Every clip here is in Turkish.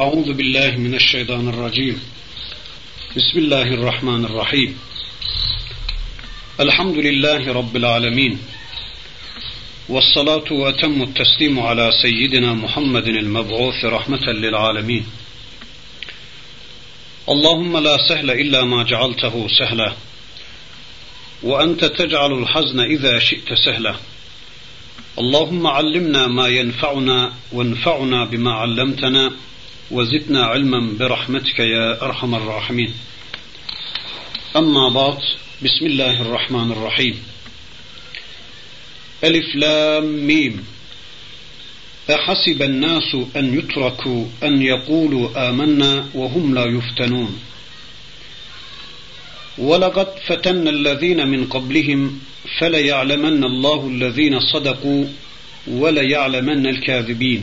أعوذ بالله من الشيطان الرجيم. بسم الله الرحمن الرحيم. الحمد لله رب العالمين. والصلاة وأتم التسليم على سيدنا محمد المبعوث رحمة للعالمين. اللهم لا سهل إلا ما جعلته سهلا. وأنت تجعل الحزن إذا شئت سهلا. اللهم علمنا ما ينفعنا وانفعنا بما علمتنا. وزدنا علما برحمتك يا أرحم الراحمين. أما بعد بسم الله الرحمن الرحيم. ألف لام ميم أحسب الناس أن يتركوا أن يقولوا آمنا وهم لا يفتنون. ولقد فتنا الذين من قبلهم فليعلمن الله الذين صدقوا وليعلمن الكاذبين.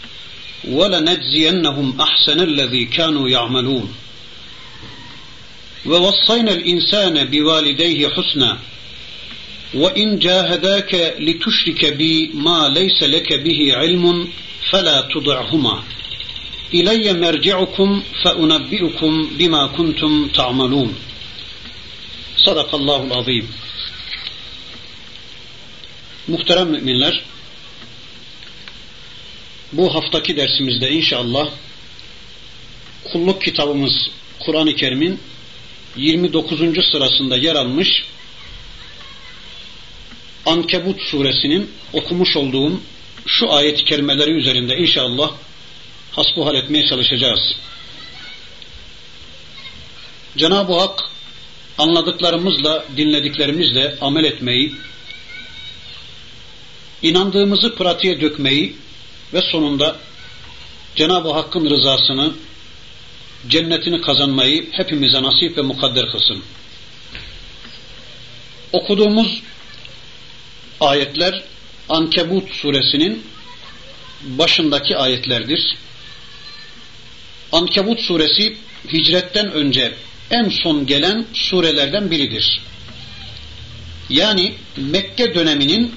ولنجزينهم أحسن الذي كانوا يعملون. ووصينا الإنسان بوالديه حسنا وإن جاهداك لتشرك بي ما ليس لك به علم فلا تطعهما إلي مرجعكم فأنبئكم بما كنتم تعملون. صدق الله العظيم. Muhterem müminler, Bu haftaki dersimizde inşallah kulluk kitabımız Kur'an-ı Kerim'in 29. sırasında yer almış Ankebut suresinin okumuş olduğum şu ayet-i kerimeleri üzerinde inşallah hasbuhal etmeye çalışacağız. Cenab-ı Hak anladıklarımızla, dinlediklerimizle amel etmeyi, inandığımızı pratiğe dökmeyi ve sonunda Cenab-ı Hakk'ın rızasını, cennetini kazanmayı hepimize nasip ve mukadder kılsın. Okuduğumuz ayetler Ankebut suresinin başındaki ayetlerdir. Ankebut suresi hicretten önce en son gelen surelerden biridir. Yani Mekke döneminin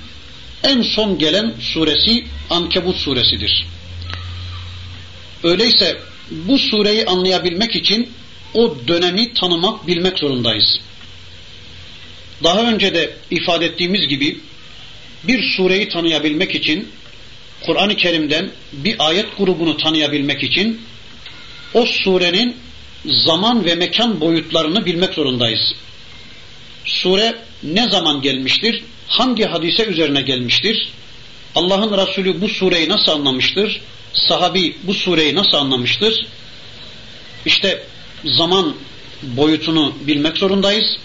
en son gelen suresi Ankebut suresidir. Öyleyse bu sureyi anlayabilmek için o dönemi tanımak, bilmek zorundayız. Daha önce de ifade ettiğimiz gibi bir sureyi tanıyabilmek için Kur'an-ı Kerim'den bir ayet grubunu tanıyabilmek için o surenin zaman ve mekan boyutlarını bilmek zorundayız. Sure ne zaman gelmiştir? Hangi hadise üzerine gelmiştir? Allah'ın Resulü bu sureyi nasıl anlamıştır? Sahabi bu sureyi nasıl anlamıştır? İşte zaman boyutunu bilmek zorundayız.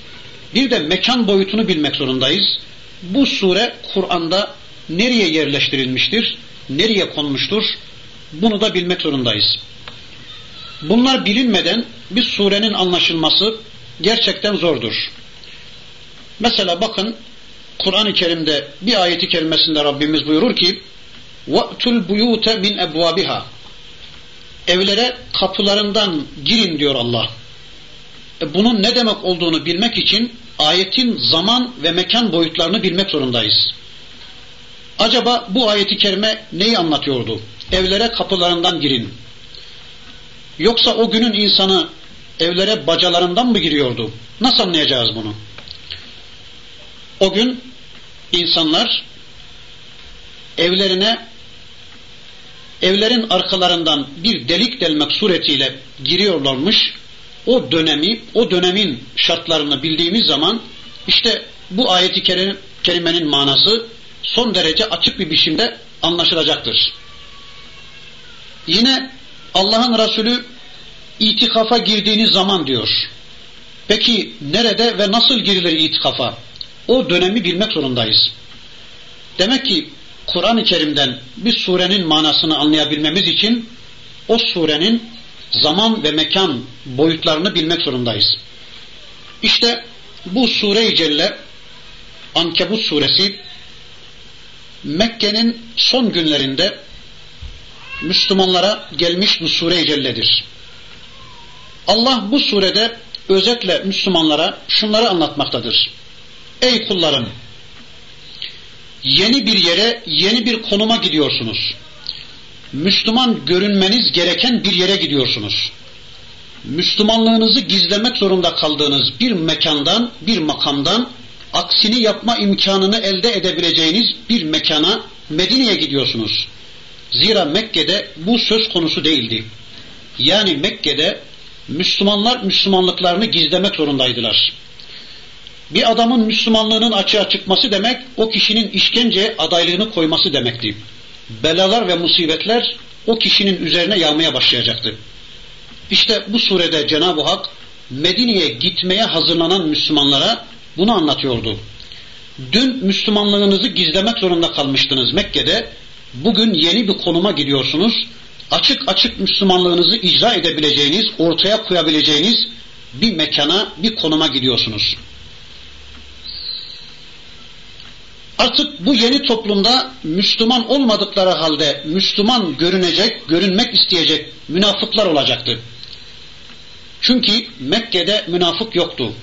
Bir de mekan boyutunu bilmek zorundayız. Bu sure Kur'an'da nereye yerleştirilmiştir? Nereye konmuştur? Bunu da bilmek zorundayız. Bunlar bilinmeden bir surenin anlaşılması gerçekten zordur. Mesela bakın Kur'an-ı Kerim'de bir ayeti kerimesinde Rabbimiz buyurur ki وَأْتُ الْبُيُوتَ مِنْ اَبْوَابِهَا Evlere kapılarından girin diyor Allah. E bunun ne demek olduğunu bilmek için ayetin zaman ve mekan boyutlarını bilmek zorundayız. Acaba bu ayeti kerime neyi anlatıyordu? Evlere kapılarından girin. Yoksa o günün insanı evlere bacalarından mı giriyordu? Nasıl anlayacağız bunu? O gün insanlar evlerine evlerin arkalarından bir delik delmek suretiyle giriyorlarmış. O dönemi, o dönemin şartlarını bildiğimiz zaman işte bu ayeti kerimenin manası son derece açık bir biçimde anlaşılacaktır. Yine Allah'ın Resulü itikafa girdiğiniz zaman diyor. Peki nerede ve nasıl girilir itikafa? O dönemi bilmek zorundayız. Demek ki Kur'an-ı Kerim'den bir surenin manasını anlayabilmemiz için o surenin zaman ve mekan boyutlarını bilmek zorundayız. İşte bu sure-i celle Ankebut suresi Mekke'nin son günlerinde Müslümanlara gelmiş bu sure-i celledir. Allah bu surede özetle Müslümanlara şunları anlatmaktadır. Ey kullarım! Yeni bir yere, yeni bir konuma gidiyorsunuz. Müslüman görünmeniz gereken bir yere gidiyorsunuz. Müslümanlığınızı gizlemek zorunda kaldığınız bir mekandan, bir makamdan aksini yapma imkanını elde edebileceğiniz bir mekana Medine'ye gidiyorsunuz. Zira Mekke'de bu söz konusu değildi. Yani Mekke'de Müslümanlar Müslümanlıklarını gizlemek zorundaydılar. Bir adamın Müslümanlığının açığa çıkması demek o kişinin işkence adaylığını koyması demekti. Belalar ve musibetler o kişinin üzerine yağmaya başlayacaktı. İşte bu surede Cenab-ı Hak Medine'ye gitmeye hazırlanan Müslümanlara bunu anlatıyordu. Dün Müslümanlığınızı gizlemek zorunda kalmıştınız Mekke'de. Bugün yeni bir konuma gidiyorsunuz. Açık açık Müslümanlığınızı icra edebileceğiniz, ortaya koyabileceğiniz bir mekana, bir konuma gidiyorsunuz. Artık bu yeni toplumda Müslüman olmadıkları halde Müslüman görünecek, görünmek isteyecek münafıklar olacaktı. Çünkü Mekke'de münafık yoktu.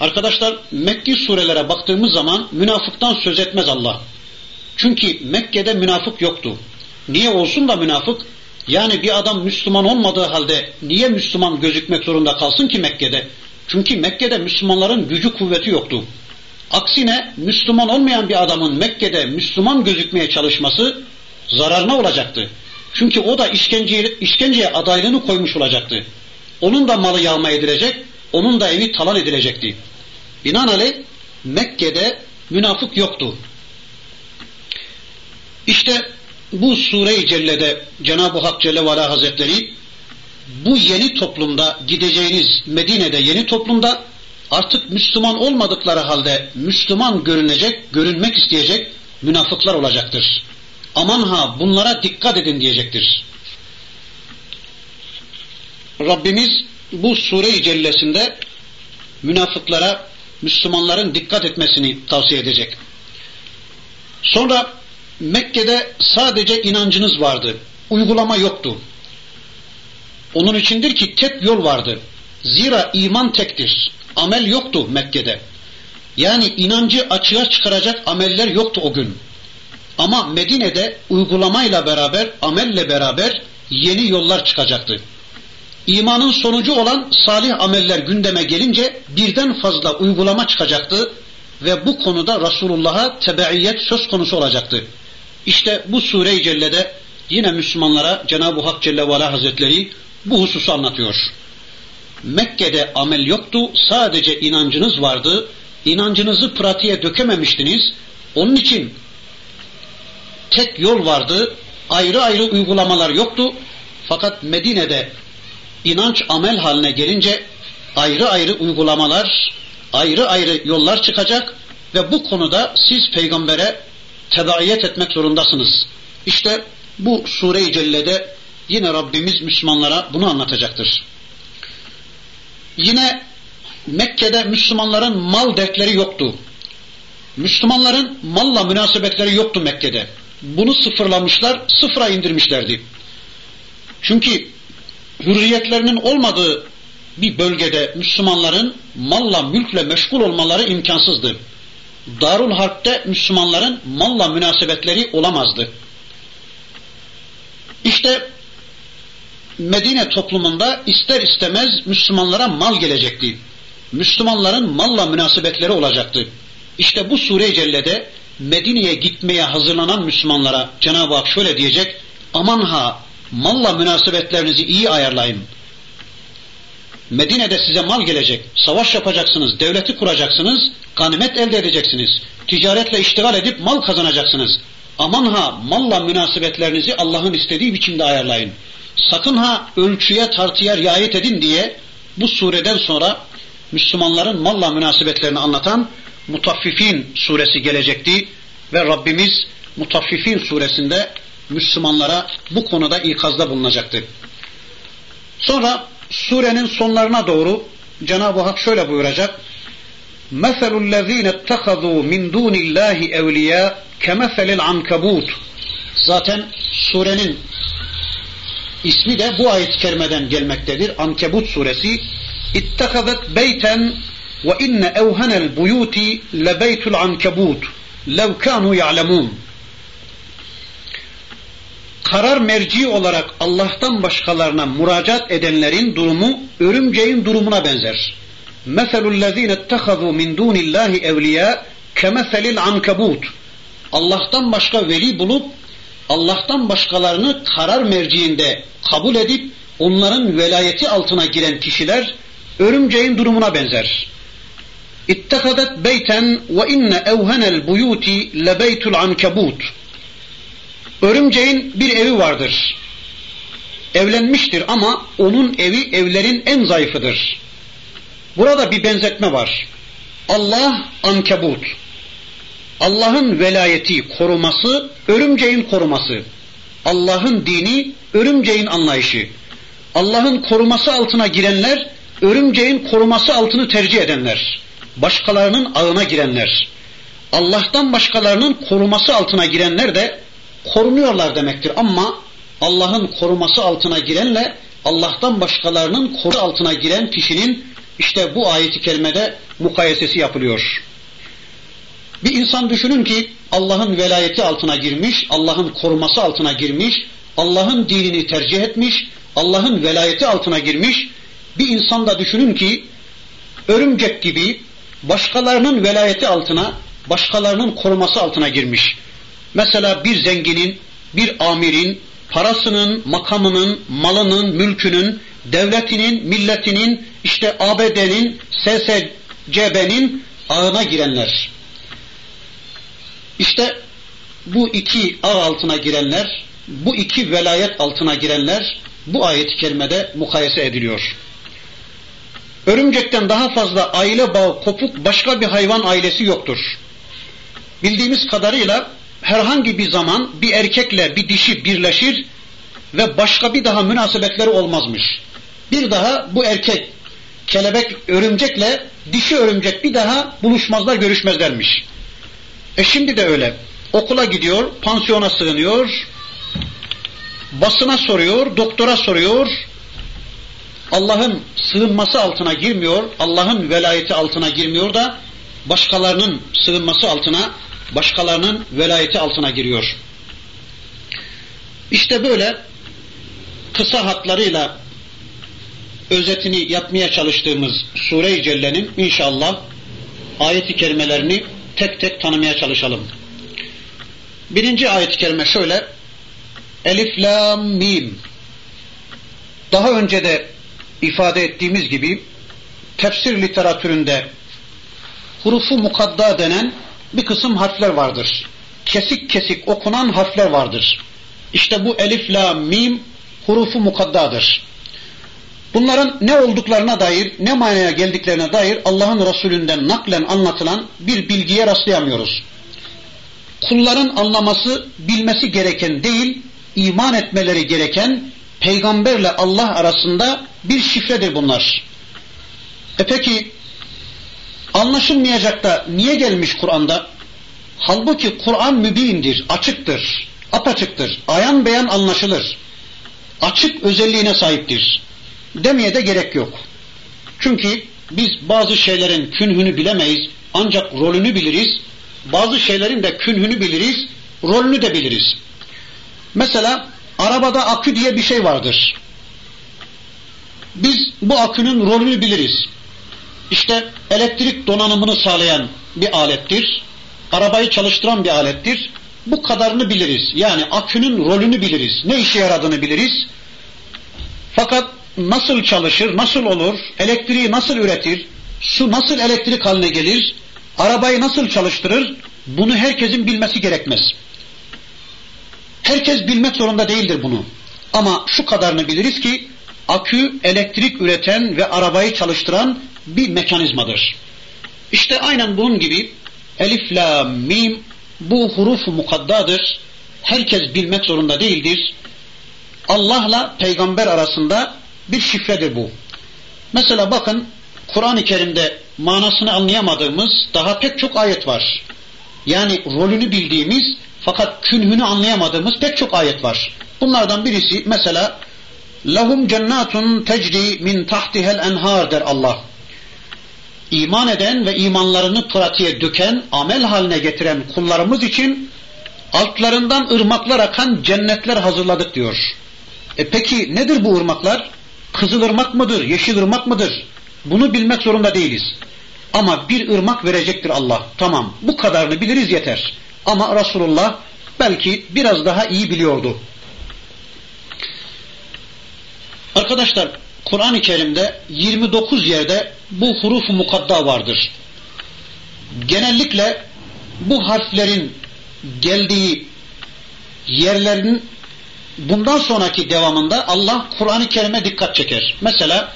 Arkadaşlar Mekki surelere baktığımız zaman münafıktan söz etmez Allah. Çünkü Mekke'de münafık yoktu. Niye olsun da münafık? Yani bir adam Müslüman olmadığı halde niye Müslüman gözükmek zorunda kalsın ki Mekke'de? Çünkü Mekke'de Müslümanların gücü kuvveti yoktu. Aksine Müslüman olmayan bir adamın Mekke'de Müslüman gözükmeye çalışması zararına olacaktı. Çünkü o da işkenceye, işkenceye adaylığını koymuş olacaktı. Onun da malı yağma edilecek, onun da evi talan edilecekti. Binaenaleyh Mekke'de münafık yoktu. İşte bu sure-i cellede Cenab-ı Hak Celle ve Hazretleri bu yeni toplumda gideceğiniz Medine'de yeni toplumda artık Müslüman olmadıkları halde Müslüman görünecek, görünmek isteyecek münafıklar olacaktır. Aman ha bunlara dikkat edin diyecektir. Rabbimiz bu sure-i cellesinde münafıklara Müslümanların dikkat etmesini tavsiye edecek. Sonra Mekke'de sadece inancınız vardı. Uygulama yoktu. Onun içindir ki tek yol vardı. Zira iman tektir. Amel yoktu Mekke'de. Yani inancı açığa çıkaracak ameller yoktu o gün. Ama Medine'de uygulamayla beraber, amelle beraber yeni yollar çıkacaktı. İmanın sonucu olan salih ameller gündeme gelince birden fazla uygulama çıkacaktı ve bu konuda Resulullah'a tebeiyet söz konusu olacaktı. İşte bu sure-i cellede yine Müslümanlara Cenab-ı Hak Celle ve Ala Hazretleri bu hususu anlatıyor. Mekke'de amel yoktu, sadece inancınız vardı. İnancınızı pratiğe dökememiştiniz. Onun için tek yol vardı, ayrı ayrı uygulamalar yoktu. Fakat Medine'de inanç amel haline gelince ayrı ayrı uygulamalar, ayrı ayrı yollar çıkacak ve bu konuda siz peygambere tedaiyet etmek zorundasınız. İşte bu sure-i cellede yine Rabbimiz Müslümanlara bunu anlatacaktır. Yine Mekke'de Müslümanların mal dertleri yoktu. Müslümanların malla münasebetleri yoktu Mekke'de. Bunu sıfırlamışlar, sıfıra indirmişlerdi. Çünkü hürriyetlerinin olmadığı bir bölgede Müslümanların malla mülkle meşgul olmaları imkansızdı. Darul Harp'te Müslümanların malla münasebetleri olamazdı. İşte Medine toplumunda ister istemez Müslümanlara mal gelecekti. Müslümanların malla münasebetleri olacaktı. İşte bu sure-i cellede Medine'ye gitmeye hazırlanan Müslümanlara Cenab-ı Hak şöyle diyecek. Aman ha malla münasebetlerinizi iyi ayarlayın. Medine'de size mal gelecek, savaş yapacaksınız, devleti kuracaksınız, ganimet elde edeceksiniz, ticaretle iştigal edip mal kazanacaksınız. Aman ha malla münasebetlerinizi Allah'ın istediği biçimde ayarlayın. Sakın ha ölçüye tartıya riayet edin diye bu sureden sonra Müslümanların malla münasebetlerini anlatan Mutaffifin suresi gelecekti ve Rabbimiz Mutaffifin suresinde Müslümanlara bu konuda ikazda bulunacaktı. Sonra surenin sonlarına doğru Cenab-ı Hak şöyle buyuracak. مَثَلُ الَّذ۪ينَ اتَّخَذُوا مِنْ دُونِ اللّٰهِ اَوْلِيَا كَمَثَلِ الْعَنْكَبُوتِ Zaten surenin ismi de bu ayet-i kerimeden gelmektedir. Ankebut suresi. İttehadet beyten ve inne evhenel buyuti lebeytul ankebut lev kanu ya'lemun. Karar merci olarak Allah'tan başkalarına müracaat edenlerin durumu örümceğin durumuna benzer. Meselüllezine ettehazu min dunillahi evliya kemeselil ankebut. Allah'tan başka veli bulup Allah'tan başkalarını karar merciinde kabul edip onların velayeti altına giren kişiler örümceğin durumuna benzer. İttehadet beyten ve inne evhenel buyuti lebeytul ankebut. Örümceğin bir evi vardır. Evlenmiştir ama onun evi evlerin en zayıfıdır. Burada bir benzetme var. Allah ankebut. Allah'ın velayeti, koruması, örümceğin koruması. Allah'ın dini, örümceğin anlayışı. Allah'ın koruması altına girenler, örümceğin koruması altını tercih edenler. Başkalarının ağına girenler. Allah'tan başkalarının koruması altına girenler de korunuyorlar demektir. Ama Allah'ın koruması altına girenle Allah'tan başkalarının koru altına giren kişinin işte bu ayeti kerimede mukayesesi yapılıyor. Bir insan düşünün ki Allah'ın velayeti altına girmiş, Allah'ın koruması altına girmiş, Allah'ın dinini tercih etmiş, Allah'ın velayeti altına girmiş. Bir insan da düşünün ki örümcek gibi başkalarının velayeti altına, başkalarının koruması altına girmiş. Mesela bir zenginin, bir amirin, parasının, makamının, malının, mülkünün, devletinin, milletinin, işte ABD'nin, SSCB'nin ağına girenler. İşte bu iki ağ altına girenler, bu iki velayet altına girenler bu ayet-i kerimede mukayese ediliyor. Örümcekten daha fazla aile bağı kopuk başka bir hayvan ailesi yoktur. Bildiğimiz kadarıyla herhangi bir zaman bir erkekle bir dişi birleşir ve başka bir daha münasebetleri olmazmış. Bir daha bu erkek kelebek örümcekle dişi örümcek bir daha buluşmazlar görüşmezlermiş. E şimdi de öyle. Okula gidiyor, pansiyona sığınıyor, basına soruyor, doktora soruyor. Allah'ın sığınması altına girmiyor, Allah'ın velayeti altına girmiyor da başkalarının sığınması altına, başkalarının velayeti altına giriyor. İşte böyle kısa hatlarıyla özetini yapmaya çalıştığımız Sure-i Celle'nin inşallah ayeti kerimelerini tek tek tanımaya çalışalım. Birinci ayet-i kerime şöyle. Elif, lam, mim. Daha önce de ifade ettiğimiz gibi tefsir literatüründe hurufu mukadda denen bir kısım harfler vardır. Kesik kesik okunan harfler vardır. İşte bu elif, la, mim hurufu mukaddadır. Bunların ne olduklarına dair, ne manaya geldiklerine dair Allah'ın Resulünden naklen anlatılan bir bilgiye rastlayamıyoruz. Kulların anlaması, bilmesi gereken değil, iman etmeleri gereken peygamberle Allah arasında bir şifredir bunlar. E peki anlaşılmayacak da niye gelmiş Kur'an'da? Halbuki Kur'an mübindir, açıktır, apaçıktır, ayan beyan anlaşılır. Açık özelliğine sahiptir demeye de gerek yok. Çünkü biz bazı şeylerin künhünü bilemeyiz ancak rolünü biliriz. Bazı şeylerin de künhünü biliriz, rolünü de biliriz. Mesela arabada akü diye bir şey vardır. Biz bu akünün rolünü biliriz. İşte elektrik donanımını sağlayan bir alettir. Arabayı çalıştıran bir alettir. Bu kadarını biliriz. Yani akünün rolünü biliriz. Ne işe yaradığını biliriz. Fakat nasıl çalışır, nasıl olur, elektriği nasıl üretir, su nasıl elektrik haline gelir, arabayı nasıl çalıştırır, bunu herkesin bilmesi gerekmez. Herkes bilmek zorunda değildir bunu. Ama şu kadarını biliriz ki akü elektrik üreten ve arabayı çalıştıran bir mekanizmadır. İşte aynen bunun gibi elif, la, mim bu huruf mukaddadır. Herkes bilmek zorunda değildir. Allah'la peygamber arasında bir şifredir bu. Mesela bakın Kur'an-ı Kerim'de manasını anlayamadığımız daha pek çok ayet var. Yani rolünü bildiğimiz fakat künhünü anlayamadığımız pek çok ayet var. Bunlardan birisi mesela lahum cennatun tecri min tahtihel enhar der Allah. İman eden ve imanlarını pratiğe döken, amel haline getiren kullarımız için altlarından ırmaklar akan cennetler hazırladık diyor. E peki nedir bu ırmaklar? Kızıl ırmak mıdır, yeşil ırmak mıdır? Bunu bilmek zorunda değiliz. Ama bir ırmak verecektir Allah. Tamam bu kadarını biliriz yeter. Ama Resulullah belki biraz daha iyi biliyordu. Arkadaşlar Kur'an-ı Kerim'de 29 yerde bu huruf-u mukadda vardır. Genellikle bu harflerin geldiği yerlerin bundan sonraki devamında Allah Kur'an-ı Kerim'e dikkat çeker. Mesela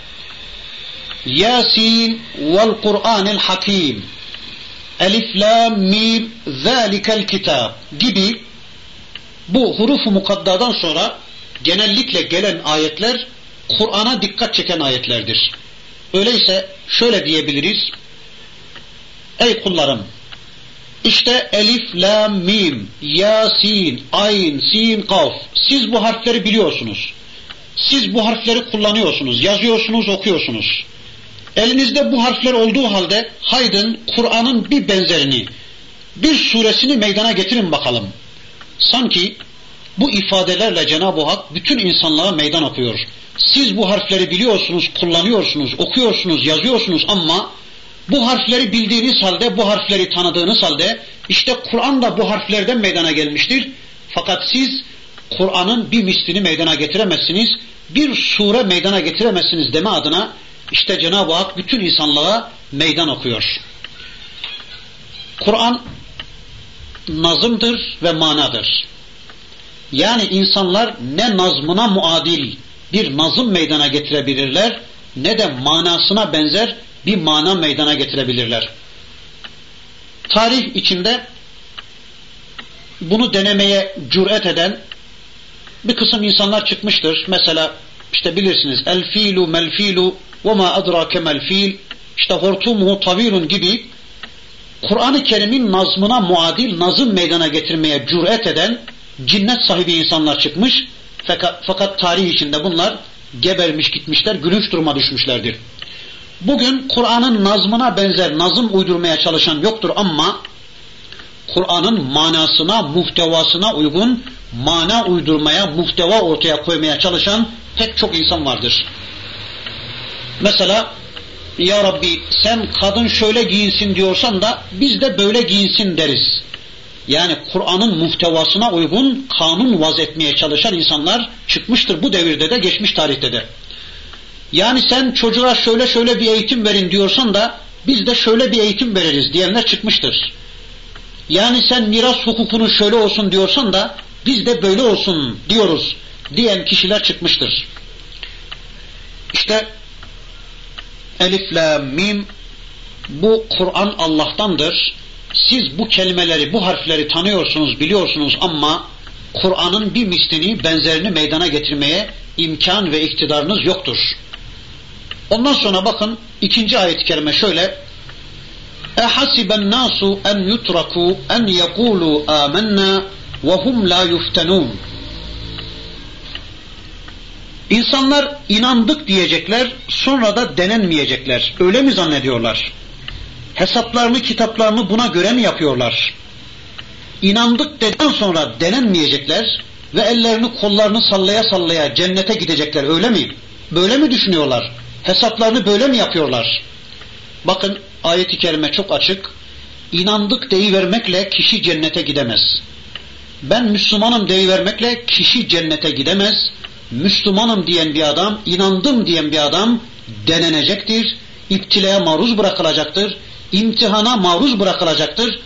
Yasin vel Kur'anil Hakim Elif Lam Mim Zalikel Kitab gibi bu hurufu mukaddadan sonra genellikle gelen ayetler Kur'an'a dikkat çeken ayetlerdir. Öyleyse şöyle diyebiliriz. Ey kullarım işte elif, la, mim, yasin, ayn, sin, kaf. Siz bu harfleri biliyorsunuz. Siz bu harfleri kullanıyorsunuz, yazıyorsunuz, okuyorsunuz. Elinizde bu harfler olduğu halde haydın Kur'an'ın bir benzerini, bir suresini meydana getirin bakalım. Sanki bu ifadelerle Cenab-ı Hak bütün insanlığa meydan okuyor. Siz bu harfleri biliyorsunuz, kullanıyorsunuz, okuyorsunuz, yazıyorsunuz ama bu harfleri bildiğiniz halde, bu harfleri tanıdığınız halde işte Kur'an da bu harflerden meydana gelmiştir. Fakat siz Kur'an'ın bir mislini meydana getiremezsiniz, bir sure meydana getiremezsiniz deme adına işte Cenab-ı Hak bütün insanlığa meydan okuyor. Kur'an nazımdır ve manadır. Yani insanlar ne nazmına muadil bir nazım meydana getirebilirler ne de manasına benzer bir mana meydana getirebilirler. Tarih içinde bunu denemeye cüret eden bir kısım insanlar çıkmıştır. Mesela işte bilirsiniz el filu mel filu ve ma adrake mel fil işte hortumuhu tavirun gibi Kur'an-ı Kerim'in nazmına muadil nazım meydana getirmeye cüret eden cinnet sahibi insanlar çıkmış. Fakat, fakat tarih içinde bunlar gebermiş gitmişler, gülünç duruma düşmüşlerdir. Bugün Kur'an'ın nazmına benzer nazım uydurmaya çalışan yoktur ama Kur'an'ın manasına, muhtevasına uygun mana uydurmaya, muhteva ortaya koymaya çalışan pek çok insan vardır. Mesela Ya Rabbi sen kadın şöyle giyinsin diyorsan da biz de böyle giyinsin deriz. Yani Kur'an'ın muhtevasına uygun kanun vaz etmeye çalışan insanlar çıkmıştır bu devirde de geçmiş tarihte de. Yani sen çocuğa şöyle şöyle bir eğitim verin diyorsan da biz de şöyle bir eğitim veririz diyenler çıkmıştır. Yani sen miras hukukunu şöyle olsun diyorsan da biz de böyle olsun diyoruz diyen kişiler çıkmıştır. İşte Elif, La, Mim bu Kur'an Allah'tandır. Siz bu kelimeleri, bu harfleri tanıyorsunuz, biliyorsunuz ama Kur'an'ın bir mislini, benzerini meydana getirmeye imkan ve iktidarınız yoktur. Ondan sonra bakın ikinci ayet-i kerime şöyle Ehasiben nasu en yutraku en yekulu amennâ ve hum la yuftenûn İnsanlar inandık diyecekler sonra da denenmeyecekler. Öyle mi zannediyorlar? Hesaplarını kitaplarını buna göre mi yapıyorlar? İnandık dedikten sonra denenmeyecekler ve ellerini kollarını sallaya sallaya cennete gidecekler öyle mi? Böyle mi düşünüyorlar? Hesaplarını böyle mi yapıyorlar? Bakın ayet-i kerime çok açık. İnandık deyivermekle kişi cennete gidemez. Ben Müslümanım deyivermekle kişi cennete gidemez. Müslümanım diyen bir adam, inandım diyen bir adam denenecektir. İptilaya maruz bırakılacaktır. imtihana maruz bırakılacaktır.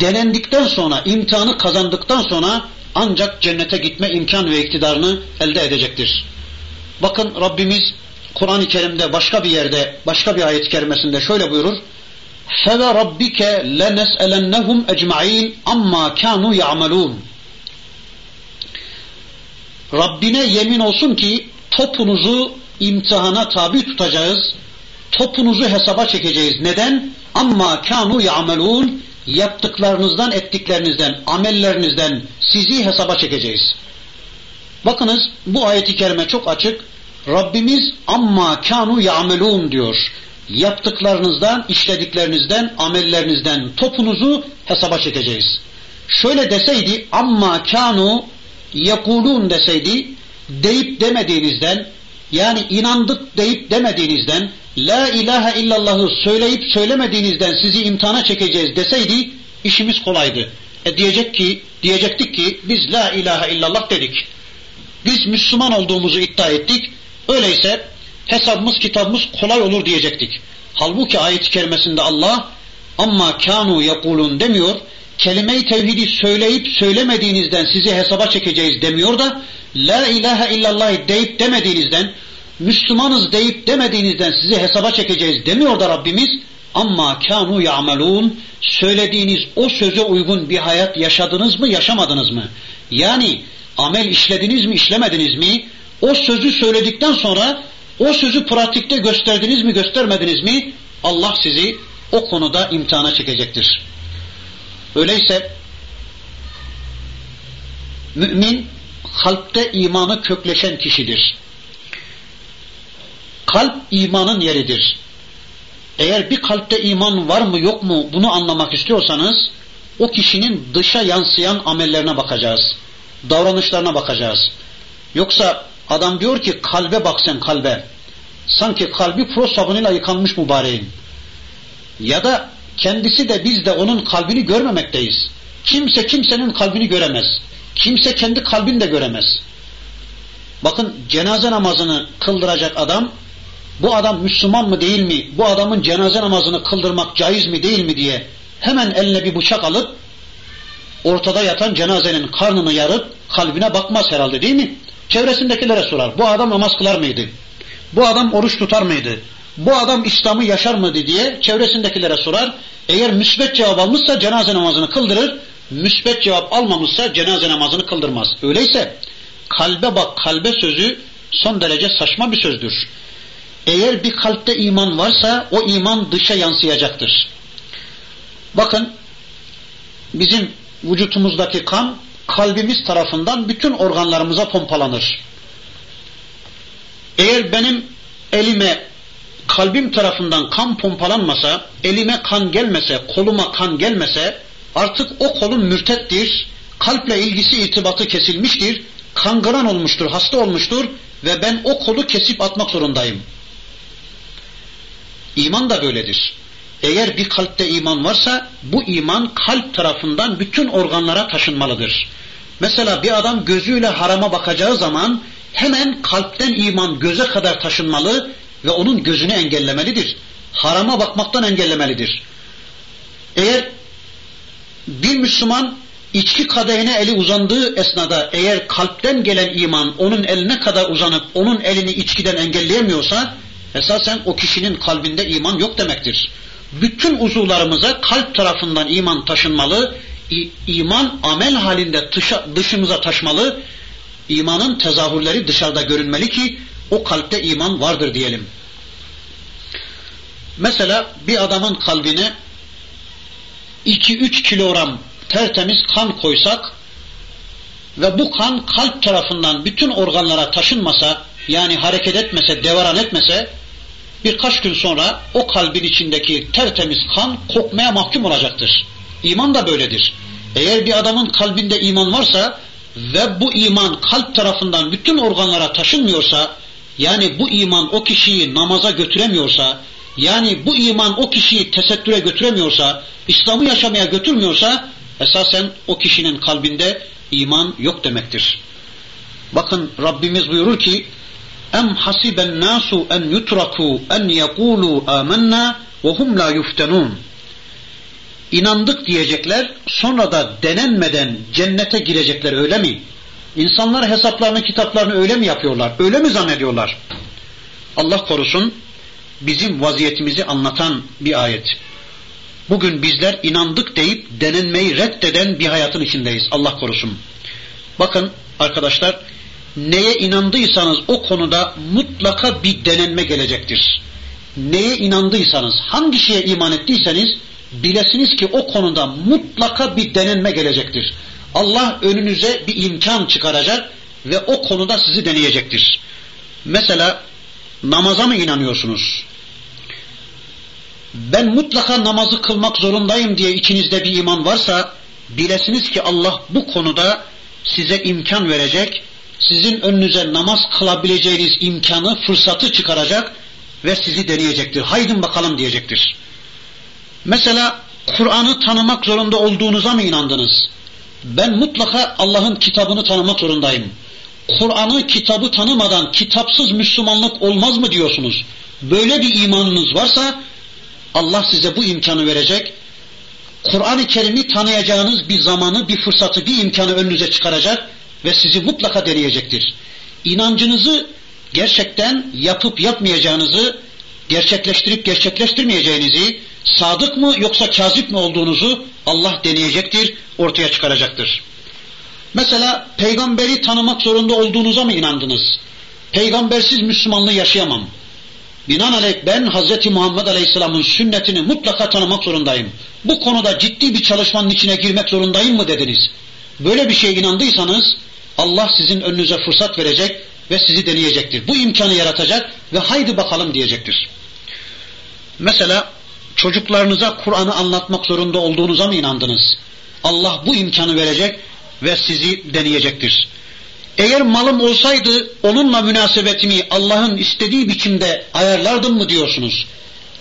Denendikten sonra, imtihanı kazandıktan sonra ancak cennete gitme imkan ve iktidarını elde edecektir. Bakın Rabbimiz Kur'an-ı Kerim'de başka bir yerde, başka bir ayet-i kerimesinde şöyle buyurur. فَوَ رَبِّكَ لَنَسْأَلَنَّهُمْ اَجْمَعِينَ اَمَّا كَانُوا يَعْمَلُونَ Rabbine yemin olsun ki topunuzu imtihana tabi tutacağız. Topunuzu hesaba çekeceğiz. Neden? Amma kanu ya'melun yaptıklarınızdan, ettiklerinizden, amellerinizden sizi hesaba çekeceğiz. Bakınız bu ayeti kerime çok açık. Rabbimiz amma kanu ya'melun diyor. Yaptıklarınızdan, işlediklerinizden, amellerinizden topunuzu hesaba çekeceğiz. Şöyle deseydi amma kanu yekulun deseydi deyip demediğinizden yani inandık deyip demediğinizden la ilahe illallahı söyleyip söylemediğinizden sizi imtihana çekeceğiz deseydi işimiz kolaydı. E diyecek ki diyecektik ki biz la ilahe illallah dedik. Biz Müslüman olduğumuzu iddia ettik. Öyleyse hesabımız kitabımız kolay olur diyecektik. Halbuki ayet-i kerimesinde Allah amma kanu yakulun demiyor. Kelime-i tevhidi söyleyip söylemediğinizden sizi hesaba çekeceğiz demiyor da la ilahe illallah deyip demediğinizden Müslümanız deyip demediğinizden sizi hesaba çekeceğiz demiyor da Rabbimiz amma kanu ya'melun söylediğiniz o söze uygun bir hayat yaşadınız mı yaşamadınız mı? Yani amel işlediniz mi işlemediniz mi? O sözü söyledikten sonra o sözü pratikte gösterdiniz mi göstermediniz mi? Allah sizi o konuda imtihana çekecektir. Öyleyse mümin kalpte imanı kökleşen kişidir. Kalp imanın yeridir. Eğer bir kalpte iman var mı yok mu bunu anlamak istiyorsanız o kişinin dışa yansıyan amellerine bakacağız. Davranışlarına bakacağız. Yoksa adam diyor ki kalbe bak sen kalbe. Sanki kalbi pro sabunuyla yıkanmış mübareğin. Ya da kendisi de biz de onun kalbini görmemekteyiz. Kimse kimsenin kalbini göremez. Kimse kendi kalbini de göremez. Bakın cenaze namazını kıldıracak adam bu adam Müslüman mı değil mi, bu adamın cenaze namazını kıldırmak caiz mi değil mi diye hemen eline bir bıçak alıp ortada yatan cenazenin karnını yarıp kalbine bakmaz herhalde değil mi? Çevresindekilere sorar. Bu adam namaz kılar mıydı? Bu adam oruç tutar mıydı? Bu adam İslam'ı yaşar mıydı diye çevresindekilere sorar. Eğer müsbet cevap almışsa cenaze namazını kıldırır. Müsbet cevap almamışsa cenaze namazını kıldırmaz. Öyleyse kalbe bak kalbe sözü son derece saçma bir sözdür. Eğer bir kalpte iman varsa o iman dışa yansıyacaktır. Bakın bizim vücutumuzdaki kan kalbimiz tarafından bütün organlarımıza pompalanır. Eğer benim elime kalbim tarafından kan pompalanmasa, elime kan gelmese, koluma kan gelmese artık o kolum mürtettir, kalple ilgisi irtibatı kesilmiştir, kangren olmuştur, hasta olmuştur ve ben o kolu kesip atmak zorundayım. İman da böyledir. Eğer bir kalpte iman varsa bu iman kalp tarafından bütün organlara taşınmalıdır. Mesela bir adam gözüyle harama bakacağı zaman hemen kalpten iman göze kadar taşınmalı ve onun gözünü engellemelidir. Harama bakmaktan engellemelidir. Eğer bir Müslüman içki kadehine eli uzandığı esnada eğer kalpten gelen iman onun eline kadar uzanıp onun elini içkiden engelleyemiyorsa esasen o kişinin kalbinde iman yok demektir. Bütün uzuvlarımıza kalp tarafından iman taşınmalı, iman amel halinde dışa, dışımıza taşmalı, imanın tezahürleri dışarıda görünmeli ki o kalpte iman vardır diyelim. Mesela bir adamın kalbine 2-3 kilogram tertemiz kan koysak ve bu kan kalp tarafından bütün organlara taşınmasa yani hareket etmese, devaran etmese birkaç gün sonra o kalbin içindeki tertemiz kan kokmaya mahkum olacaktır. İman da böyledir. Eğer bir adamın kalbinde iman varsa ve bu iman kalp tarafından bütün organlara taşınmıyorsa, yani bu iman o kişiyi namaza götüremiyorsa, yani bu iman o kişiyi tesettüre götüremiyorsa, İslam'ı yaşamaya götürmüyorsa, esasen o kişinin kalbinde iman yok demektir. Bakın Rabbimiz buyurur ki, Em hasiben nasu en yutraku en yekulu amennâ ve hum la yuftenun. İnandık diyecekler, sonra da denenmeden cennete girecekler öyle mi? İnsanlar hesaplarını, kitaplarını öyle mi yapıyorlar? Öyle mi zannediyorlar? Allah korusun bizim vaziyetimizi anlatan bir ayet. Bugün bizler inandık deyip denenmeyi reddeden bir hayatın içindeyiz. Allah korusun. Bakın arkadaşlar neye inandıysanız o konuda mutlaka bir denenme gelecektir. Neye inandıysanız, hangi şeye iman ettiyseniz bilesiniz ki o konuda mutlaka bir denenme gelecektir. Allah önünüze bir imkan çıkaracak ve o konuda sizi deneyecektir. Mesela namaza mı inanıyorsunuz? Ben mutlaka namazı kılmak zorundayım diye içinizde bir iman varsa bilesiniz ki Allah bu konuda size imkan verecek, sizin önünüze namaz kılabileceğiniz imkanı, fırsatı çıkaracak ve sizi deneyecektir. Haydin bakalım diyecektir. Mesela Kur'an'ı tanımak zorunda olduğunuza mı inandınız? Ben mutlaka Allah'ın kitabını tanımak zorundayım. Kur'an'ı kitabı tanımadan kitapsız Müslümanlık olmaz mı diyorsunuz? Böyle bir imanınız varsa Allah size bu imkanı verecek. Kur'an-ı Kerim'i tanıyacağınız bir zamanı, bir fırsatı, bir imkanı önünüze çıkaracak ve sizi mutlaka deneyecektir. İnancınızı gerçekten yapıp yapmayacağınızı, gerçekleştirip gerçekleştirmeyeceğinizi, sadık mı yoksa kazip mi olduğunuzu Allah deneyecektir, ortaya çıkaracaktır. Mesela peygamberi tanımak zorunda olduğunuza mı inandınız? Peygambersiz Müslümanlığı yaşayamam. Binaenaleyh ben Hz. Muhammed Aleyhisselam'ın sünnetini mutlaka tanımak zorundayım. Bu konuda ciddi bir çalışmanın içine girmek zorundayım mı dediniz? Böyle bir şeye inandıysanız Allah sizin önünüze fırsat verecek ve sizi deneyecektir. Bu imkanı yaratacak ve haydi bakalım diyecektir. Mesela çocuklarınıza Kur'an'ı anlatmak zorunda olduğunuza mı inandınız? Allah bu imkanı verecek ve sizi deneyecektir. Eğer malım olsaydı onunla münasebetimi Allah'ın istediği biçimde ayarlardım mı diyorsunuz?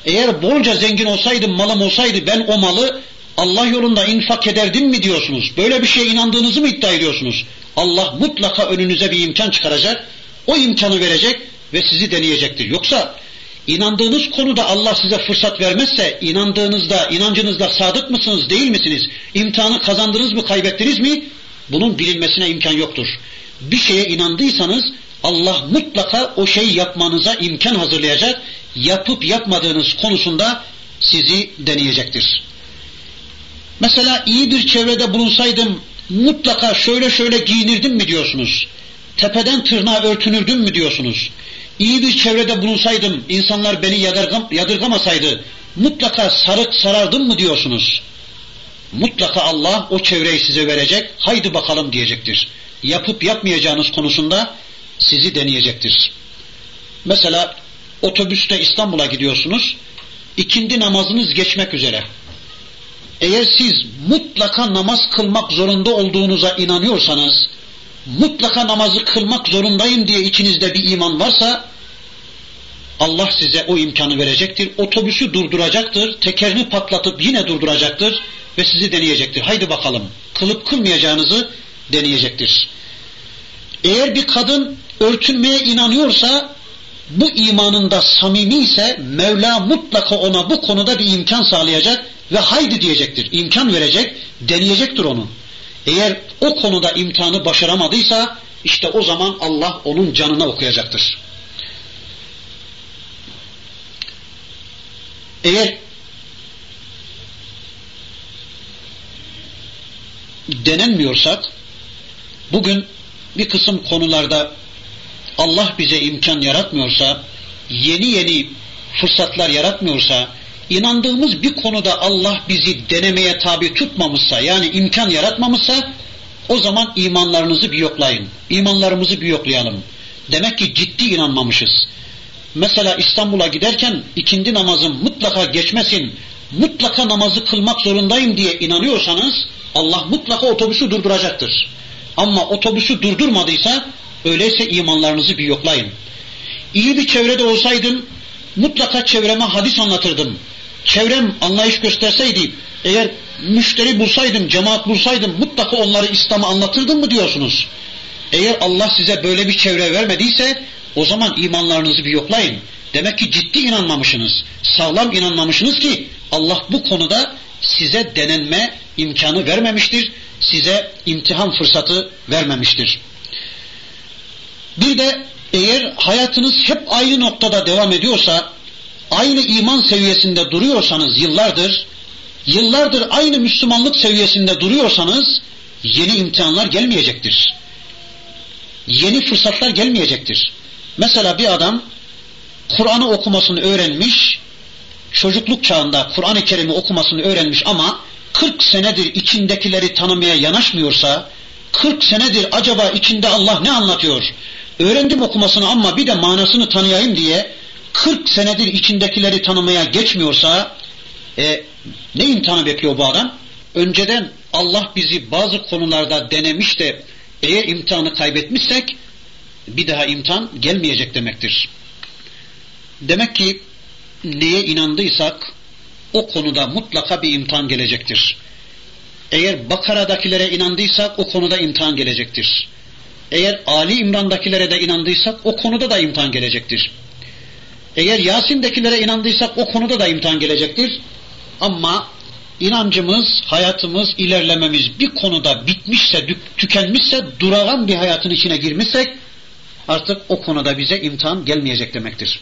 Eğer bolca zengin olsaydım, malım olsaydı ben o malı Allah yolunda infak ederdim mi diyorsunuz? Böyle bir şeye inandığınızı mı iddia ediyorsunuz? Allah mutlaka önünüze bir imkan çıkaracak, o imkanı verecek ve sizi deneyecektir. Yoksa inandığınız konuda Allah size fırsat vermezse inandığınızda, inancınızda sadık mısınız, değil misiniz? İmtihanı kazandınız mı, kaybettiniz mi? Bunun bilinmesine imkan yoktur. Bir şeye inandıysanız Allah mutlaka o şeyi yapmanıza imkan hazırlayacak, yapıp yapmadığınız konusunda sizi deneyecektir. Mesela iyi bir çevrede bulunsaydım mutlaka şöyle şöyle giyinirdim mi diyorsunuz? Tepeden tırnağa örtünürdüm mü diyorsunuz? İyi bir çevrede bulunsaydım, insanlar beni yadırgam, yadırgamasaydı mutlaka sarık sarardım mı diyorsunuz? Mutlaka Allah o çevreyi size verecek, haydi bakalım diyecektir. Yapıp yapmayacağınız konusunda sizi deneyecektir. Mesela otobüste İstanbul'a gidiyorsunuz, ikindi namazınız geçmek üzere. Eğer siz mutlaka namaz kılmak zorunda olduğunuza inanıyorsanız, mutlaka namazı kılmak zorundayım diye içinizde bir iman varsa, Allah size o imkanı verecektir. Otobüsü durduracaktır, tekerini patlatıp yine durduracaktır ve sizi deneyecektir. Haydi bakalım, kılıp kılmayacağınızı deneyecektir. Eğer bir kadın örtünmeye inanıyorsa, bu imanında samimi ise Mevla mutlaka ona bu konuda bir imkan sağlayacak ve haydi diyecektir. İmkan verecek, deneyecektir onu. Eğer o konuda imtihanı başaramadıysa işte o zaman Allah onun canına okuyacaktır. Eğer denenmiyorsak bugün bir kısım konularda Allah bize imkan yaratmıyorsa, yeni yeni fırsatlar yaratmıyorsa, inandığımız bir konuda Allah bizi denemeye tabi tutmamışsa, yani imkan yaratmamışsa, o zaman imanlarınızı bir yoklayın. İmanlarımızı bir yoklayalım. Demek ki ciddi inanmamışız. Mesela İstanbul'a giderken ikindi namazım mutlaka geçmesin, mutlaka namazı kılmak zorundayım diye inanıyorsanız Allah mutlaka otobüsü durduracaktır. Ama otobüsü durdurmadıysa öyleyse imanlarınızı bir yoklayın. İyi bir çevrede olsaydım mutlaka çevreme hadis anlatırdım. Çevrem anlayış gösterseydi, eğer müşteri bulsaydım, cemaat bulsaydım mutlaka onları İslam'ı anlatırdım mı diyorsunuz? Eğer Allah size böyle bir çevre vermediyse o zaman imanlarınızı bir yoklayın. Demek ki ciddi inanmamışsınız. Sağlam inanmamışsınız ki Allah bu konuda size denenme imkanı vermemiştir. Size imtihan fırsatı vermemiştir. Bir de eğer hayatınız hep aynı noktada devam ediyorsa, aynı iman seviyesinde duruyorsanız yıllardır, yıllardır aynı Müslümanlık seviyesinde duruyorsanız yeni imtihanlar gelmeyecektir. yeni fırsatlar gelmeyecektir. Mesela bir adam Kur'an'ı okumasını öğrenmiş, çocukluk çağında Kur'an-ı Kerim'i okumasını öğrenmiş ama 40 senedir içindekileri tanımaya yanaşmıyorsa, 40 senedir acaba içinde Allah ne anlatıyor? Öğrendim okumasını ama bir de manasını tanıyayım diye 40 senedir içindekileri tanımaya geçmiyorsa e, ne imtihanı bekliyor bu adam? Önceden Allah bizi bazı konularda denemiş de eğer imtihanı kaybetmişsek bir daha imtihan gelmeyecek demektir. Demek ki neye inandıysak o konuda mutlaka bir imtihan gelecektir. Eğer Bakara'dakilere inandıysak o konuda imtihan gelecektir. Eğer Ali İmran'dakilere de inandıysak o konuda da imtihan gelecektir. Eğer Yasin'dekilere inandıysak o konuda da imtihan gelecektir. Ama inancımız, hayatımız, ilerlememiz bir konuda bitmişse, tükenmişse, durağan bir hayatın içine girmişsek artık o konuda bize imtihan gelmeyecek demektir.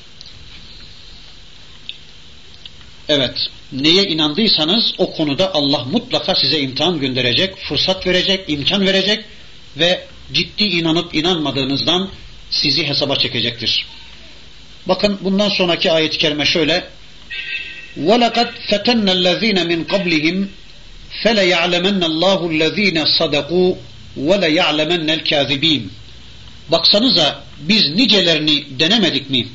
Evet, neye inandıysanız o konuda Allah mutlaka size imtihan gönderecek, fırsat verecek, imkan verecek ve ciddi inanıp inanmadığınızdan sizi hesaba çekecektir. Bakın bundan sonraki ayet-i kerime şöyle وَلَقَدْ فَتَنَّ الَّذ۪ينَ مِنْ قَبْلِهِمْ فَلَيَعْلَمَنَّ اللّٰهُ الَّذ۪ينَ صَدَقُوا وَلَيَعْلَمَنَّ الْكَاذِب۪ينَ Baksanıza biz nicelerini denemedik mi?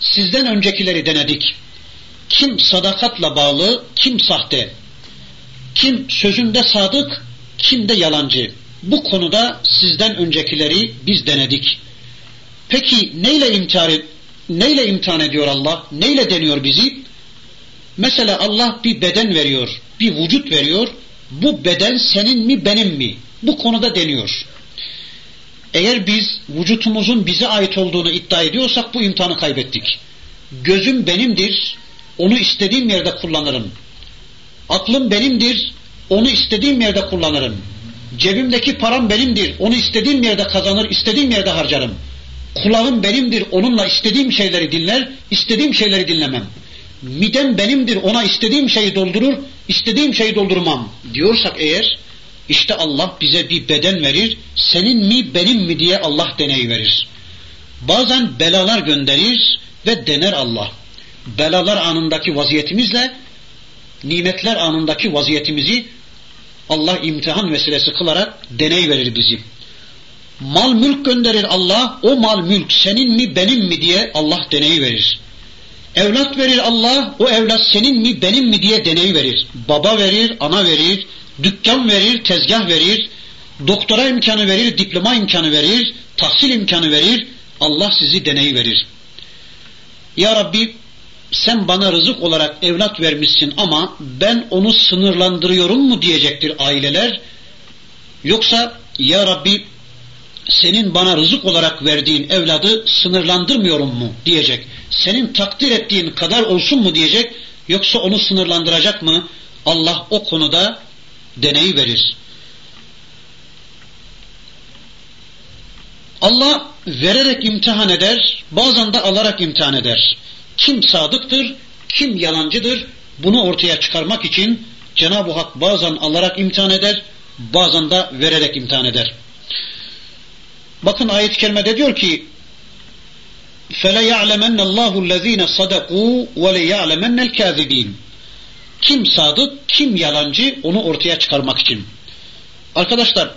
Sizden öncekileri denedik. Kim sadakatla bağlı, kim sahte. Kim sözünde sadık, kim de yalancı. Bu konuda sizden öncekileri biz denedik. Peki neyle imtihan, neyle imtihan ediyor Allah? Neyle deniyor bizi? Mesela Allah bir beden veriyor, bir vücut veriyor. Bu beden senin mi benim mi? Bu konuda deniyor. Eğer biz vücutumuzun bize ait olduğunu iddia ediyorsak bu imtihanı kaybettik. Gözüm benimdir, onu istediğim yerde kullanırım. Aklım benimdir, onu istediğim yerde kullanırım. Cebimdeki param benimdir, onu istediğim yerde kazanır, istediğim yerde harcarım. Kulağım benimdir, onunla istediğim şeyleri dinler, istediğim şeyleri dinlemem. Midem benimdir, ona istediğim şeyi doldurur, istediğim şeyi doldurmam diyorsak eğer, işte Allah bize bir beden verir, senin mi benim mi diye Allah deneyi verir. Bazen belalar gönderir ve dener Allah. Belalar anındaki vaziyetimizle nimetler anındaki vaziyetimizi Allah imtihan vesilesi kılarak deney verir bizi. Mal mülk gönderir Allah, o mal mülk senin mi benim mi diye Allah deneyi verir. Evlat verir Allah, o evlat senin mi benim mi diye deney verir. Baba verir, ana verir, dükkan verir, tezgah verir, doktora imkanı verir, diploma imkanı verir, tahsil imkanı verir, Allah sizi deney verir. Ya Rabbi sen bana rızık olarak evlat vermişsin ama ben onu sınırlandırıyorum mu diyecektir aileler. Yoksa ya Rabbi senin bana rızık olarak verdiğin evladı sınırlandırmıyorum mu diyecek. Senin takdir ettiğin kadar olsun mu diyecek yoksa onu sınırlandıracak mı? Allah o konuda deneyi verir. Allah vererek imtihan eder, bazen de alarak imtihan eder. Kim sadıktır, kim yalancıdır bunu ortaya çıkarmak için Cenab-ı Hak bazen alarak imtihan eder, bazen de vererek imtihan eder. Bakın ayet-i kerimede diyor ki فَلَيَعْلَمَنَّ اللّٰهُ الَّذ۪ينَ صَدَقُوا وَلَيَعْلَمَنَّ الْكَاذِب۪ينَ Kim sadık, kim yalancı onu ortaya çıkarmak için. Arkadaşlar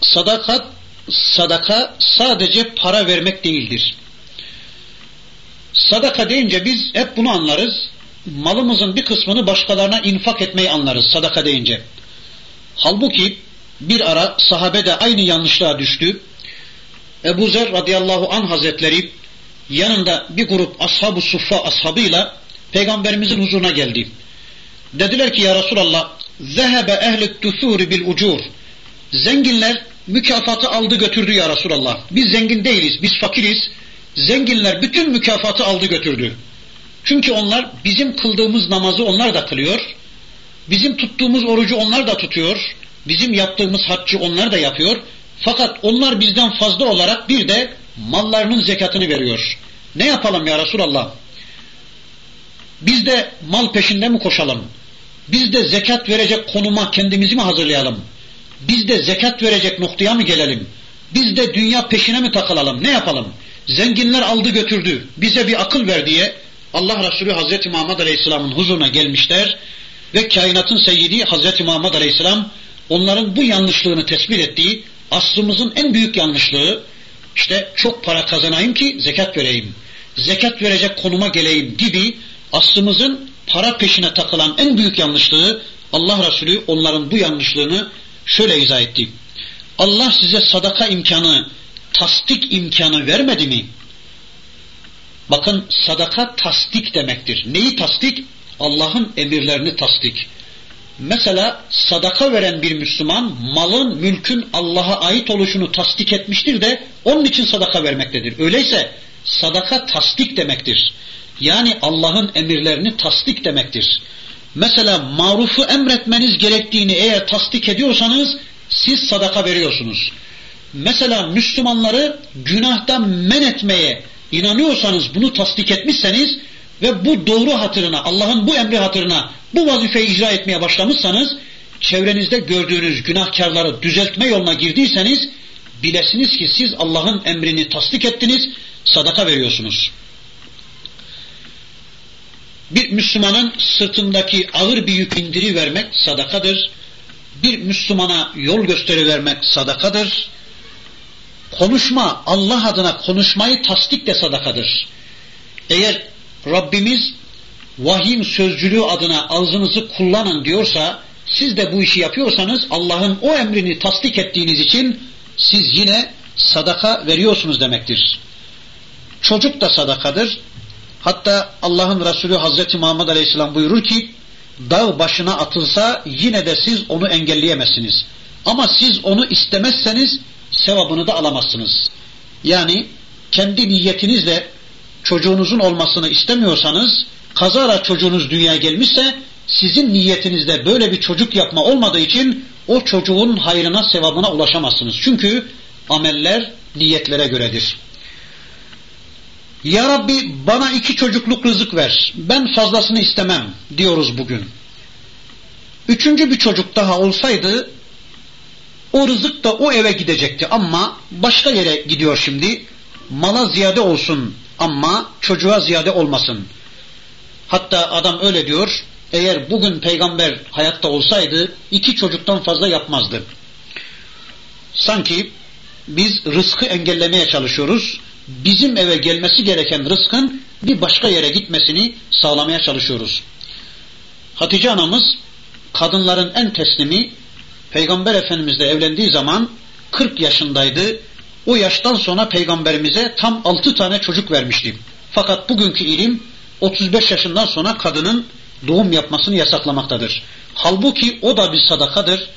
sadakat, sadaka sadece para vermek değildir. Sadaka deyince biz hep bunu anlarız. Malımızın bir kısmını başkalarına infak etmeyi anlarız sadaka deyince. Halbuki bir ara sahabe de aynı yanlışlığa düştü. Ebu Zer radıyallahu an hazretleri yanında bir grup ashab-ı suffa ashabıyla peygamberimizin huzuruna geldi. Dediler ki ya Resulallah zehebe ehlet tüthuri bil ucur. Zenginler mükafatı aldı götürdü ya Resulallah. Biz zengin değiliz, biz fakiriz. Zenginler bütün mükafatı aldı götürdü. Çünkü onlar bizim kıldığımız namazı onlar da kılıyor. Bizim tuttuğumuz orucu onlar da tutuyor. Bizim yaptığımız haccı onlar da yapıyor. Fakat onlar bizden fazla olarak bir de mallarının zekatını veriyor. Ne yapalım ya Resulallah? Biz de mal peşinde mi koşalım? Biz de zekat verecek konuma kendimizi mi hazırlayalım? Biz de zekat verecek noktaya mı gelelim? Biz de dünya peşine mi takılalım? Ne yapalım? Zenginler aldı götürdü. Bize bir akıl ver diye Allah Resulü Hazreti Muhammed Aleyhisselam'ın huzuruna gelmişler ve kainatın seyyidi Hazreti Muhammed Aleyhisselam onların bu yanlışlığını tespit ettiği aslımızın en büyük yanlışlığı işte çok para kazanayım ki zekat vereyim. Zekat verecek konuma geleyim gibi aslımızın para peşine takılan en büyük yanlışlığı Allah Resulü onların bu yanlışlığını şöyle izah etti. Allah size sadaka imkanı, tasdik imkanı vermedi mi? Bakın sadaka tasdik demektir. Neyi tasdik? Allah'ın emirlerini tasdik. Mesela sadaka veren bir Müslüman malın, mülkün Allah'a ait oluşunu tasdik etmiştir de onun için sadaka vermektedir. Öyleyse sadaka tasdik demektir. Yani Allah'ın emirlerini tasdik demektir. Mesela marufu emretmeniz gerektiğini eğer tasdik ediyorsanız siz sadaka veriyorsunuz. Mesela Müslümanları günahtan men etmeye inanıyorsanız bunu tasdik etmişseniz ve bu doğru hatırına Allah'ın bu emri hatırına bu vazifeyi icra etmeye başlamışsanız çevrenizde gördüğünüz günahkarları düzeltme yoluna girdiyseniz bilesiniz ki siz Allah'ın emrini tasdik ettiniz, sadaka veriyorsunuz. Bir Müslümanın sırtındaki ağır bir yük indiri vermek sadakadır. Bir Müslümana yol gösteri vermek sadakadır. Konuşma, Allah adına konuşmayı tasdik de sadakadır. Eğer Rabbimiz vahyin sözcülüğü adına ağzınızı kullanın diyorsa, siz de bu işi yapıyorsanız Allah'ın o emrini tasdik ettiğiniz için siz yine sadaka veriyorsunuz demektir. Çocuk da sadakadır. Hatta Allah'ın Resulü Hazreti Muhammed Aleyhisselam buyurur ki dağ başına atılsa yine de siz onu engelleyemezsiniz. Ama siz onu istemezseniz sevabını da alamazsınız. Yani kendi niyetinizle çocuğunuzun olmasını istemiyorsanız kazara çocuğunuz dünyaya gelmişse sizin niyetinizde böyle bir çocuk yapma olmadığı için o çocuğun hayrına sevabına ulaşamazsınız. Çünkü ameller niyetlere göredir. Ya Rabbi bana iki çocukluk rızık ver. Ben fazlasını istemem diyoruz bugün. Üçüncü bir çocuk daha olsaydı o rızık da o eve gidecekti ama başka yere gidiyor şimdi. Mala ziyade olsun ama çocuğa ziyade olmasın. Hatta adam öyle diyor. Eğer bugün peygamber hayatta olsaydı iki çocuktan fazla yapmazdı. Sanki biz rızkı engellemeye çalışıyoruz. Bizim eve gelmesi gereken rızkın bir başka yere gitmesini sağlamaya çalışıyoruz. Hatice anamız kadınların en teslimi Peygamber Efendimizle evlendiği zaman 40 yaşındaydı. O yaştan sonra peygamberimize tam 6 tane çocuk vermişti. Fakat bugünkü ilim 35 yaşından sonra kadının doğum yapmasını yasaklamaktadır. Halbuki o da bir sadakadır.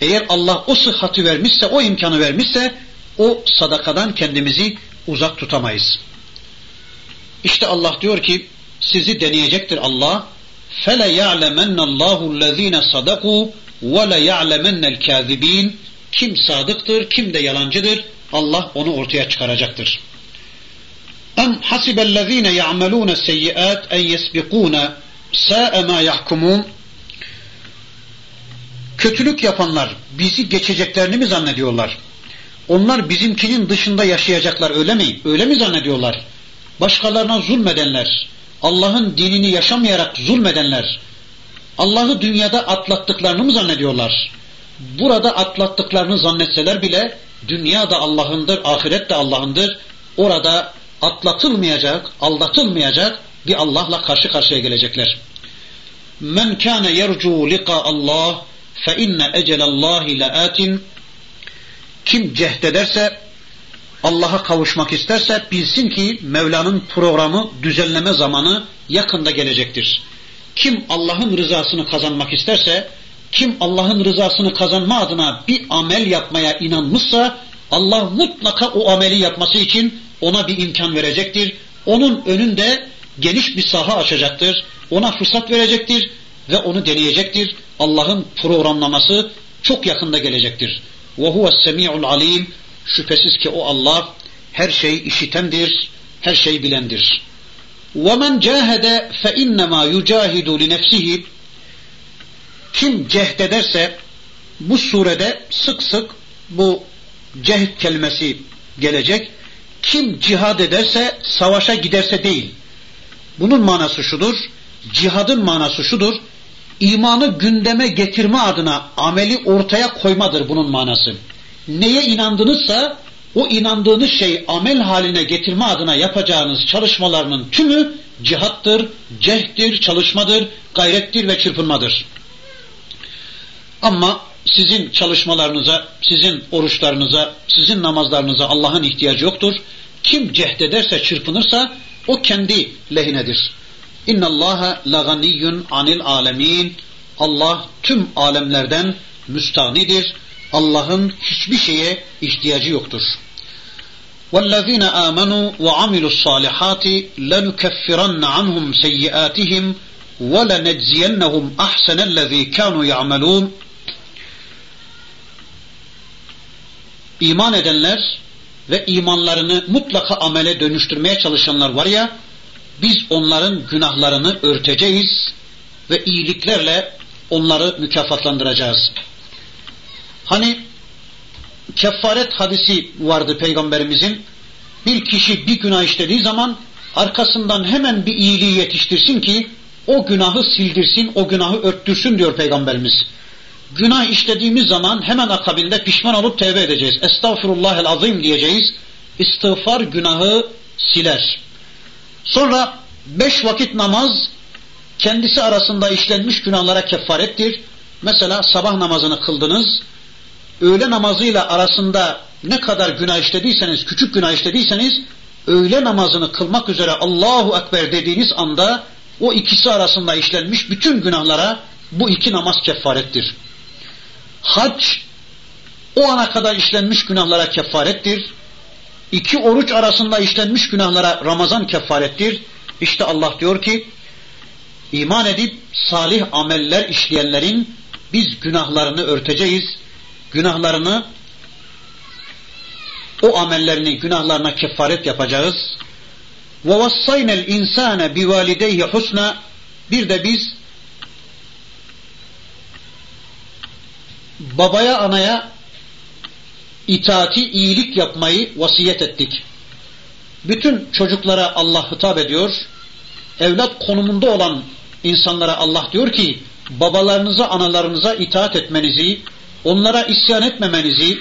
Eğer Allah o sıhhati vermişse, o imkanı vermişse o sadakadan kendimizi uzak tutamayız. İşte Allah diyor ki sizi deneyecektir Allah. فَلَا يَعْلَمَنَّ اللّٰهُ الَّذ۪ينَ صَدَقُوا وَلَا يَعْلَمَنَّ الْكَاذِب۪ينَ Kim sadıktır, kim de yalancıdır. Allah onu ortaya çıkaracaktır. Em hasibellezine ya'melune seyyiat en yesbikune sa'e ma yahkumun Kötülük yapanlar bizi geçeceklerini mi zannediyorlar? Onlar bizimkinin dışında yaşayacaklar öyle mi? Öyle mi zannediyorlar? Başkalarına zulmedenler, Allah'ın dinini yaşamayarak zulmedenler, Allah'ı dünyada atlattıklarını mı zannediyorlar? Burada atlattıklarını zannetseler bile dünya da Allah'ındır, ahiret de Allah'ındır. Orada atlatılmayacak, aldatılmayacak bir Allah'la karşı karşıya gelecekler. Men kana yercu liqa Allah fe inne ecelallahi laatin kim cehdederse Allah'a kavuşmak isterse bilsin ki Mevla'nın programı, düzenleme zamanı yakında gelecektir. Kim Allah'ın rızasını kazanmak isterse, kim Allah'ın rızasını kazanma adına bir amel yapmaya inanmışsa, Allah mutlaka o ameli yapması için ona bir imkan verecektir. Onun önünde geniş bir saha açacaktır. Ona fırsat verecektir ve onu deneyecektir. Allah'ın programlaması çok yakında gelecektir. Ve huves semi'ul alim. Şüphesiz ki o Allah her şeyi işitendir, her şeyi bilendir. وَمَنْ جَاهَدَ فَاِنَّمَا يُجَاهِدُ لِنَفْسِهِ kim cehdederse bu surede sık sık bu cehd kelimesi gelecek. Kim cihad ederse, savaşa giderse değil. Bunun manası şudur. Cihadın manası şudur. İmanı gündeme getirme adına ameli ortaya koymadır bunun manası. Neye inandınızsa o inandığınız şey amel haline getirme adına yapacağınız çalışmalarının tümü cihattır, cehddir, çalışmadır, gayrettir ve çırpınmadır. Ama sizin çalışmalarınıza, sizin oruçlarınıza, sizin namazlarınıza Allah'ın ihtiyacı yoktur. Kim cehdederse, çırpınırsa o kendi lehinedir. İnna Allaha laganiyyun anil alemin. Allah tüm alemlerden müstanidir. Allah'ın hiçbir şeye ihtiyacı yoktur. وَالَّذ۪ينَ آمَنُوا وَعَمِلُوا الصَّالِحَاتِ لَنُكَفِّرَنَّ عَنْهُمْ سَيِّئَاتِهِمْ وَلَنَجْزِيَنَّهُمْ أَحْسَنَ الَّذ۪ي كَانُوا يَعْمَلُونَ İman edenler ve imanlarını mutlaka amele dönüştürmeye çalışanlar var ya, biz onların günahlarını örteceğiz ve iyiliklerle onları mükafatlandıracağız. Hani kefaret hadisi vardı peygamberimizin. Bir kişi bir günah işlediği zaman arkasından hemen bir iyiliği yetiştirsin ki o günahı sildirsin, o günahı örttürsün diyor peygamberimiz. Günah işlediğimiz zaman hemen akabinde pişman olup tevbe edeceğiz. Estağfurullahel azim diyeceğiz. İstiğfar günahı siler. Sonra beş vakit namaz kendisi arasında işlenmiş günahlara kefarettir. Mesela sabah namazını kıldınız, öğle namazıyla arasında ne kadar günah işlediyseniz, küçük günah işlediyseniz, öğle namazını kılmak üzere Allahu Ekber dediğiniz anda o ikisi arasında işlenmiş bütün günahlara bu iki namaz kefarettir. Hac o ana kadar işlenmiş günahlara kefarettir. İki oruç arasında işlenmiş günahlara Ramazan kefarettir. İşte Allah diyor ki iman edip salih ameller işleyenlerin biz günahlarını örteceğiz. Günahlarını o amellerini günahlarına kefaret yapacağız. İnsane bi valideyhi husna bir de biz babaya anaya itaati iyilik yapmayı vasiyet ettik. Bütün çocuklara Allah hitap ediyor. Evlat konumunda olan insanlara Allah diyor ki babalarınıza analarınıza itaat etmenizi, onlara isyan etmemenizi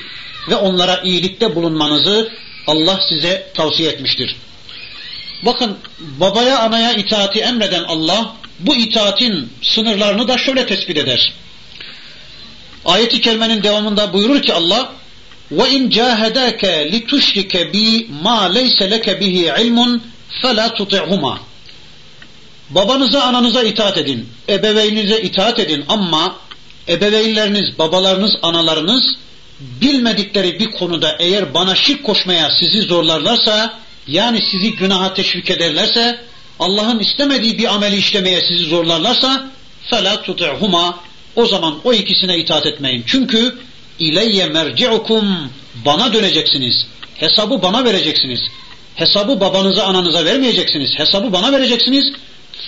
ve onlara iyilikte bulunmanızı Allah size tavsiye etmiştir. Bakın babaya anaya itaati emreden Allah bu itaatin sınırlarını da şöyle tespit eder. Ayet-i kerimenin devamında buyurur ki Allah وَاِنْ جَاهَدَاكَ لِتُشْرِكَ بِي مَا لَيْسَ لَكَ بِهِ عِلْمٌ فَلَا تُطِعْهُمَا Babanıza ananıza itaat edin, ebeveyninize itaat edin ama ebeveynleriniz, babalarınız, analarınız bilmedikleri bir konuda eğer bana şirk koşmaya sizi zorlarlarsa, yani sizi günaha teşvik ederlerse, Allah'ın istemediği bir ameli işlemeye sizi zorlarlarsa, فَلَا تُطِعْهُمَا o zaman o ikisine itaat etmeyin. Çünkü İleyye merci'ukum bana döneceksiniz. Hesabı bana vereceksiniz. Hesabı babanıza ananıza vermeyeceksiniz. Hesabı bana vereceksiniz.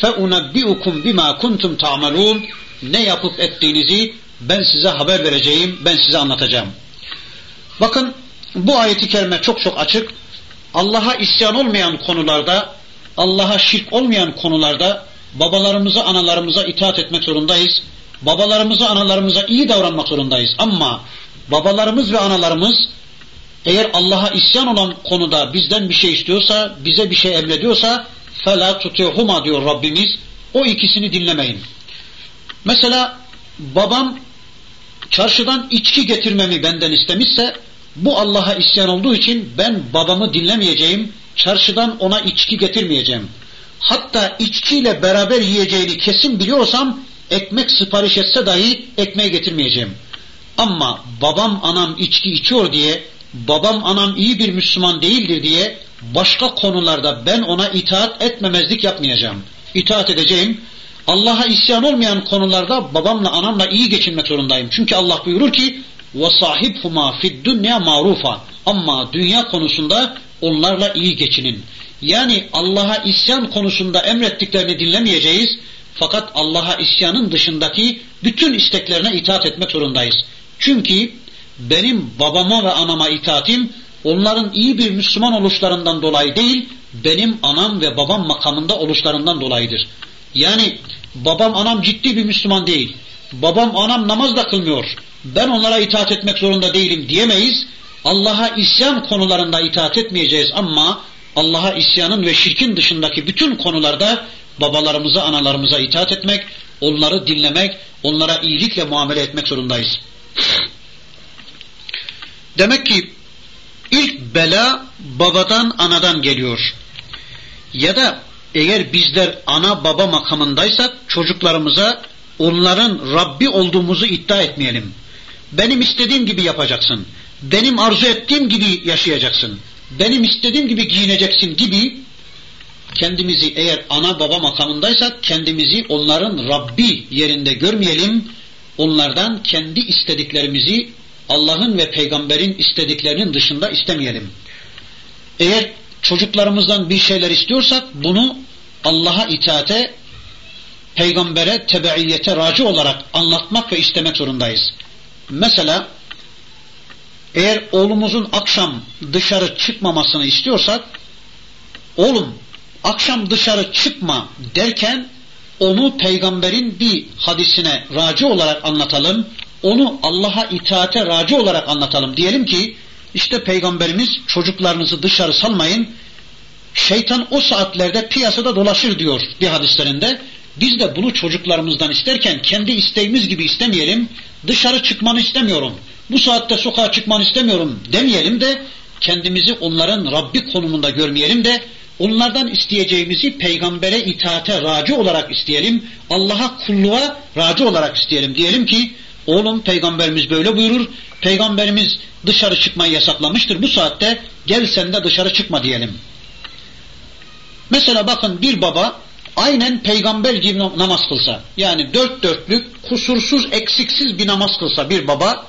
Fe unabbiukum bima kuntum ta'malun. Ne yapıp ettiğinizi ben size haber vereceğim, ben size anlatacağım. Bakın bu ayeti kerime çok çok açık. Allah'a isyan olmayan konularda, Allah'a şirk olmayan konularda babalarımıza, analarımıza itaat etmek zorundayız Babalarımıza, analarımıza iyi davranmak zorundayız. Ama babalarımız ve analarımız eğer Allah'a isyan olan konuda bizden bir şey istiyorsa, bize bir şey emrediyorsa فَلَا تُتِعْهُمَا diyor Rabbimiz. O ikisini dinlemeyin. Mesela babam çarşıdan içki getirmemi benden istemişse bu Allah'a isyan olduğu için ben babamı dinlemeyeceğim, çarşıdan ona içki getirmeyeceğim. Hatta içkiyle beraber yiyeceğini kesin biliyorsam ekmek sipariş etse dahi ekmeği getirmeyeceğim. Ama babam anam içki içiyor diye, babam anam iyi bir Müslüman değildir diye başka konularda ben ona itaat etmemezlik yapmayacağım. İtaat edeceğim. Allah'a isyan olmayan konularda babamla anamla iyi geçinmek zorundayım. Çünkü Allah buyurur ki وَصَاحِبْهُمَا فِي الدُّنْيَا مَعْرُوفًا Ama dünya konusunda onlarla iyi geçinin. Yani Allah'a isyan konusunda emrettiklerini dinlemeyeceğiz fakat Allah'a isyanın dışındaki bütün isteklerine itaat etmek zorundayız. Çünkü benim babama ve anama itaatim onların iyi bir Müslüman oluşlarından dolayı değil, benim anam ve babam makamında oluşlarından dolayıdır. Yani babam anam ciddi bir Müslüman değil. Babam anam namaz da kılmıyor. Ben onlara itaat etmek zorunda değilim diyemeyiz. Allah'a isyan konularında itaat etmeyeceğiz ama Allah'a isyanın ve şirkin dışındaki bütün konularda babalarımıza, analarımıza itaat etmek, onları dinlemek, onlara iyilikle muamele etmek zorundayız. Demek ki ilk bela babadan, anadan geliyor. Ya da eğer bizler ana baba makamındaysak çocuklarımıza onların Rabbi olduğumuzu iddia etmeyelim. Benim istediğim gibi yapacaksın. Benim arzu ettiğim gibi yaşayacaksın. Benim istediğim gibi giyineceksin gibi kendimizi eğer ana baba makamındaysak kendimizi onların Rabbi yerinde görmeyelim. Onlardan kendi istediklerimizi Allah'ın ve peygamberin istediklerinin dışında istemeyelim. Eğer çocuklarımızdan bir şeyler istiyorsak bunu Allah'a itaate, peygambere, tebeiyete raci olarak anlatmak ve istemek zorundayız. Mesela eğer oğlumuzun akşam dışarı çıkmamasını istiyorsak oğlum akşam dışarı çıkma derken onu peygamberin bir hadisine raci olarak anlatalım. Onu Allah'a itaate raci olarak anlatalım. Diyelim ki işte peygamberimiz çocuklarınızı dışarı salmayın. Şeytan o saatlerde piyasada dolaşır diyor bir hadislerinde. Biz de bunu çocuklarımızdan isterken kendi isteğimiz gibi istemeyelim. Dışarı çıkmanı istemiyorum. Bu saatte sokağa çıkmanı istemiyorum demeyelim de kendimizi onların Rabbi konumunda görmeyelim de onlardan isteyeceğimizi peygambere itaate raci olarak isteyelim. Allah'a kulluğa raci olarak isteyelim. Diyelim ki oğlum peygamberimiz böyle buyurur. Peygamberimiz dışarı çıkmayı yasaklamıştır. Bu saatte gel sen de dışarı çıkma diyelim. Mesela bakın bir baba aynen peygamber gibi namaz kılsa yani dört dörtlük kusursuz eksiksiz bir namaz kılsa bir baba